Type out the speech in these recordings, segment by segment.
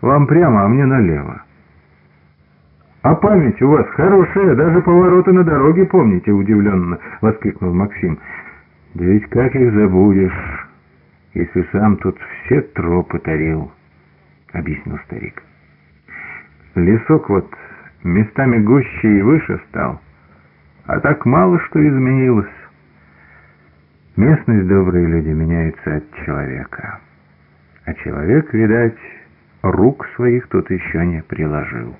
Вам прямо, а мне налево». «А память у вас хорошая, даже повороты на дороге помните», — удивленно воскликнул Максим. «Да ведь как их забудешь, если сам тут все тропы тарил», — объяснил старик. «Лесок вот местами гуще и выше стал, а так мало что изменилось. Местность добрые люди меняется от человека, а человек, видать, рук своих тут еще не приложил».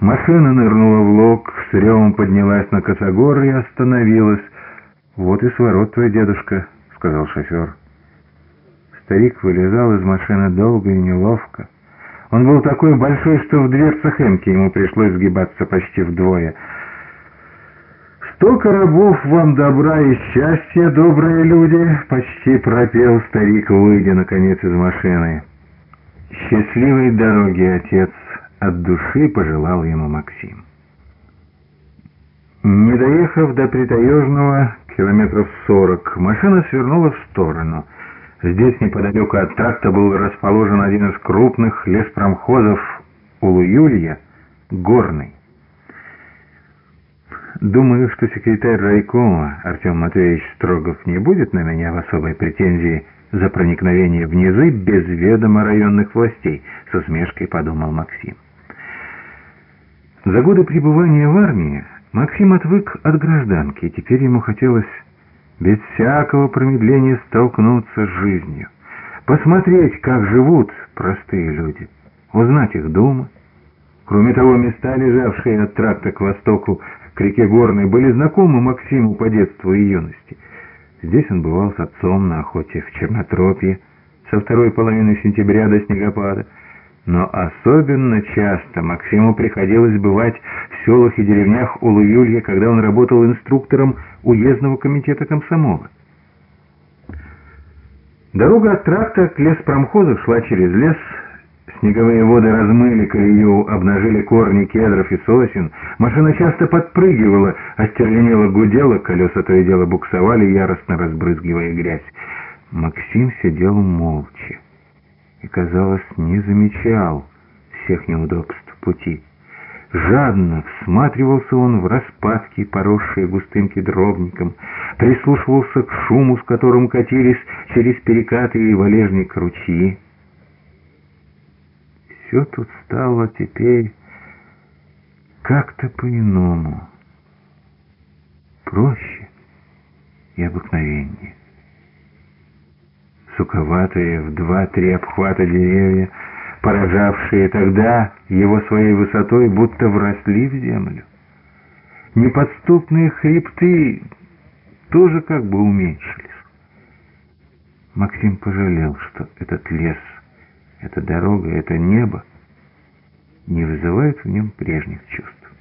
Машина нырнула в лог, с ревом поднялась на косогор и остановилась. «Вот и сворот твой, дедушка», — сказал шофер. Старик вылезал из машины долго и неловко. Он был такой большой, что в дверцах эмки ему пришлось сгибаться почти вдвое. «Сто коробов вам добра и счастья, добрые люди!» — почти пропел старик, выйдя, наконец, из машины. «Счастливой дороги, отец!» от души пожелал ему Максим. Не доехав до Притаежного, километров сорок, машина свернула в сторону. Здесь, неподалеку от тракта, был расположен один из крупных леспромхозов Улуюлья, Горный. Думаю, что секретарь райкома Артем Матвеевич Строгов не будет на меня в особой претензии за проникновение в низы без ведома районных властей, с усмешкой подумал Максим. За годы пребывания в армии Максим отвык от гражданки, и теперь ему хотелось без всякого промедления столкнуться с жизнью, посмотреть, как живут простые люди, узнать их думы. Кроме того, места, лежавшие от тракта к востоку, к реке Горной, были знакомы Максиму по детству и юности. Здесь он бывал с отцом на охоте в Чернотропье со второй половины сентября до снегопада, но особенно часто Максиму приходилось бывать в селах и деревнях Улуюлья, когда он работал инструктором уездного комитета комсомола. Дорога от тракта к леспромхозу шла через лес, снеговые воды размыли колею, обнажили корни кедров и сосен, машина часто подпрыгивала, остервенело гудела, колеса то и дело буксовали, яростно разбрызгивая грязь. Максим сидел молча и, казалось, не замечал всех неудобств пути. Жадно всматривался он в распадки, поросшие густым кедровником, прислушивался к шуму, с которым катились через перекаты и валежник ручьи. Все тут стало теперь как-то по-иному, проще и обыкновеннее суковатые в два-три обхвата деревья, поражавшие тогда его своей высотой, будто вросли в землю. Неподступные хребты тоже как бы уменьшились. Максим пожалел, что этот лес, эта дорога, это небо не вызывают в нем прежних чувств.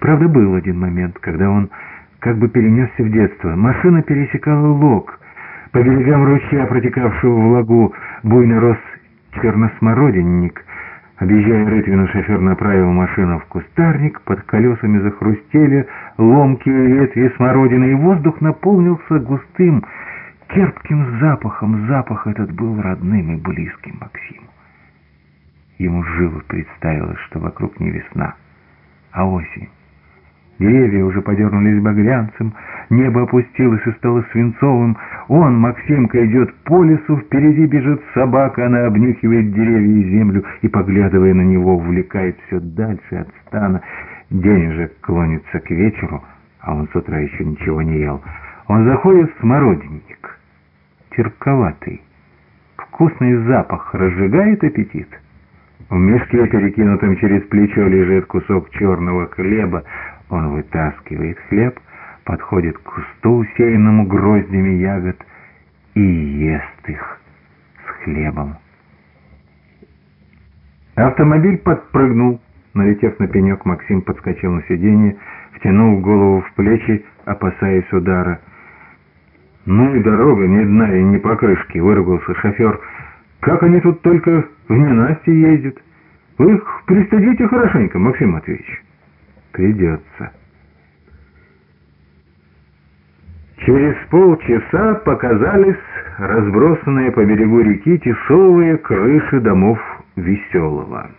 Правда, был один момент, когда он как бы перенесся в детство. Машина пересекала лог, по берегам ручья, протекавшего в лагу, буйно рос черносмородинник. Объезжая рытвину, шофер направил машину в кустарник, под колесами захрустели ломкие ветви смородины, и воздух наполнился густым, терпким запахом. Запах этот был родным и близким Максиму. Ему живо представилось, что вокруг не весна, а осень. Деревья уже подернулись багрянцем, небо опустилось и стало свинцовым. Он, Максимка, идет по лесу, впереди бежит собака, она обнюхивает деревья и землю и, поглядывая на него, увлекает все дальше от стана. День уже клонится к вечеру, а он с утра еще ничего не ел. Он заходит в смородинник, терпковатый. Вкусный запах разжигает аппетит. В мешке, перекинутом через плечо, лежит кусок черного хлеба. Он вытаскивает хлеб, подходит к кусту, усеянному гроздями ягод, и ест их с хлебом. Автомобиль подпрыгнул. Налетев на пенек, Максим подскочил на сиденье, втянул голову в плечи, опасаясь удара. «Ну и дорога, ни дна и ни покрышки», — выругался шофер. «Как они тут только в ненастье ездят? Вы их пристыдите хорошенько, Максим Матвеевич». «Придется». Через полчаса показались разбросанные по берегу реки тесовые крыши домов Веселого.